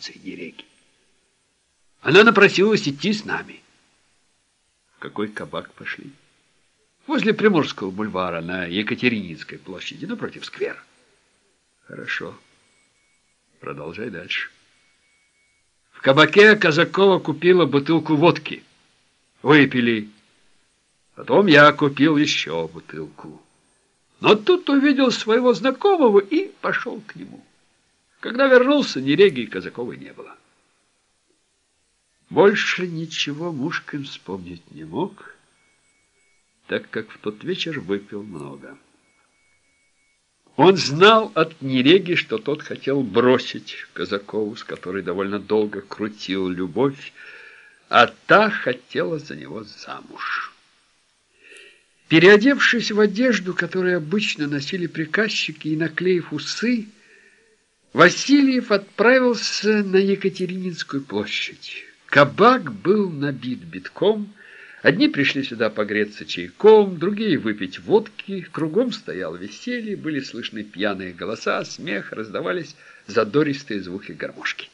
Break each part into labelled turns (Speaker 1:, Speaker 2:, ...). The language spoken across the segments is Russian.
Speaker 1: любовницей Нереги. Она напросилась идти с нами. В какой кабак пошли? Возле Приморского бульвара на Екатерининской площади, напротив сквера. Хорошо. Продолжай дальше. В кабаке Казакова купила бутылку водки. Выпили. Потом я купил еще бутылку. Но тут увидел своего знакомого и пошел к нему. Когда вернулся, ни Реги и Казаковой не было. Больше ничего Мушкин вспомнить не мог, так как в тот вечер выпил много. Он знал от Нереги, что тот хотел бросить Казакову, с которой довольно долго крутил любовь, а та хотела за него замуж. Переодевшись в одежду, которую обычно носили приказчики, и наклеив усы, Васильев отправился на Екатерининскую площадь. Кабак был набит битком. Одни пришли сюда погреться чайком, другие выпить водки. Кругом стоял веселье, были слышны пьяные голоса, смех, раздавались задористые звуки гармошки.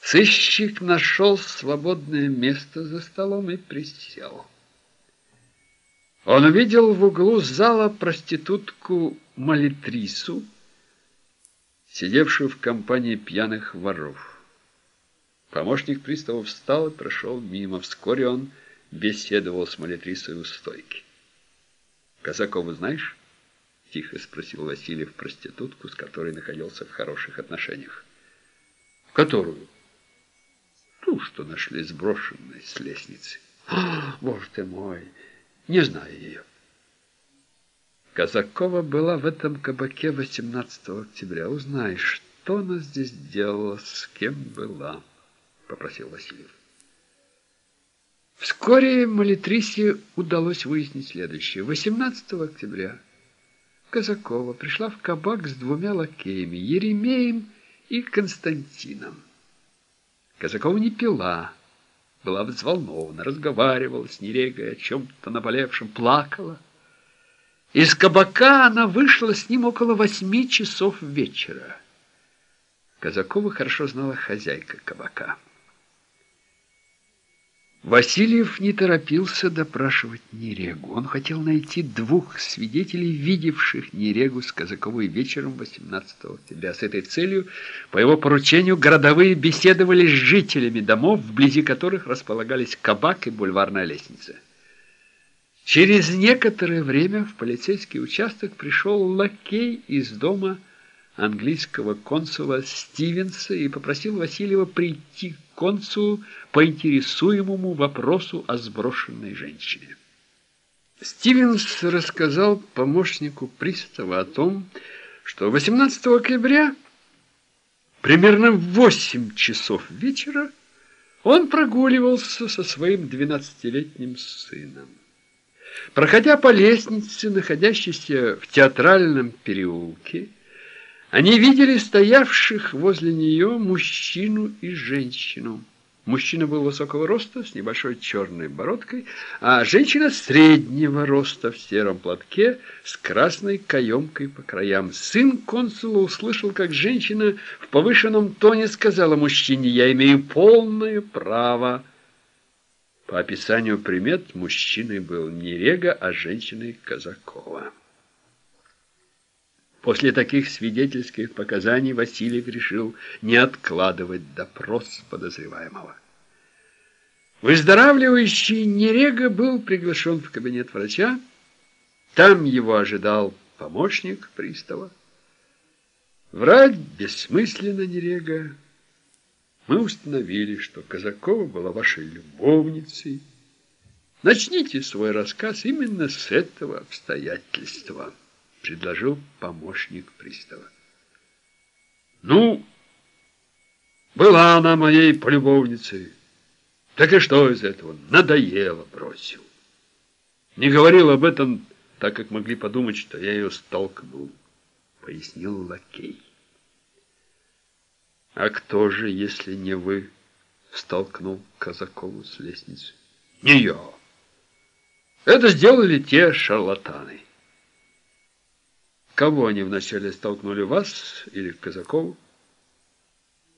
Speaker 1: Сыщик нашел свободное место за столом и присел. Он увидел в углу зала проститутку Малитрису, сидевшую в компании пьяных воров. Помощник пристава встал и прошел мимо. Вскоре он беседовал с молитрисой у стойки. «Казакова знаешь?» — тихо спросил Васильев проститутку, с которой находился в хороших отношениях. «Которую?» «Ту, что нашли сброшенной с лестницы». «Боже ты мой! Не знаю ее». Казакова была в этом кабаке 18 октября. Узнай, что она здесь делала, с кем была. — попросил Васильев. Вскоре Малитрисе удалось выяснить следующее. 18 октября Казакова пришла в кабак с двумя лакеями, Еремеем и Константином. Казакова не пила, была взволнована, разговаривала с Нерегой о чем-то наболевшем, плакала. Из кабака она вышла с ним около восьми часов вечера. Казакова хорошо знала хозяйка кабака. Васильев не торопился допрашивать Нерегу. Он хотел найти двух свидетелей, видевших Нерегу с Казаковой вечером 18 октября. С этой целью, по его поручению, городовые беседовали с жителями домов, вблизи которых располагались кабак и бульварная лестница. Через некоторое время в полицейский участок пришел лакей из дома английского консула Стивенса и попросил Васильева прийти к консулу по интересуемому вопросу о сброшенной женщине. Стивенс рассказал помощнику пристава о том, что 18 октября примерно в 8 часов вечера он прогуливался со своим 12-летним сыном. Проходя по лестнице, находящейся в театральном переулке, они видели стоявших возле нее мужчину и женщину. Мужчина был высокого роста, с небольшой черной бородкой, а женщина среднего роста в сером платке с красной каемкой по краям. Сын консула услышал, как женщина в повышенном тоне сказала мужчине «Я имею полное право». По описанию примет мужчиной был не Рега, а женщиной Казакова. После таких свидетельских показаний Васильев решил не откладывать допрос подозреваемого. Выздоравливающий Нерега был приглашен в кабинет врача. Там его ожидал помощник пристава. Врать бессмысленно, Нерега. Мы установили, что Казакова была вашей любовницей. Начните свой рассказ именно с этого обстоятельства предложил помощник пристава. Ну, была она моей полюбовницей. Так и что из этого? Надоело, бросил. Не говорил об этом, так как могли подумать, что я ее столкнул, пояснил лакей. А кто же, если не вы, столкнул Казакову с лестницы? Не я. Это сделали те шарлатаны. Кого они вначале столкнули, вас или Казакову?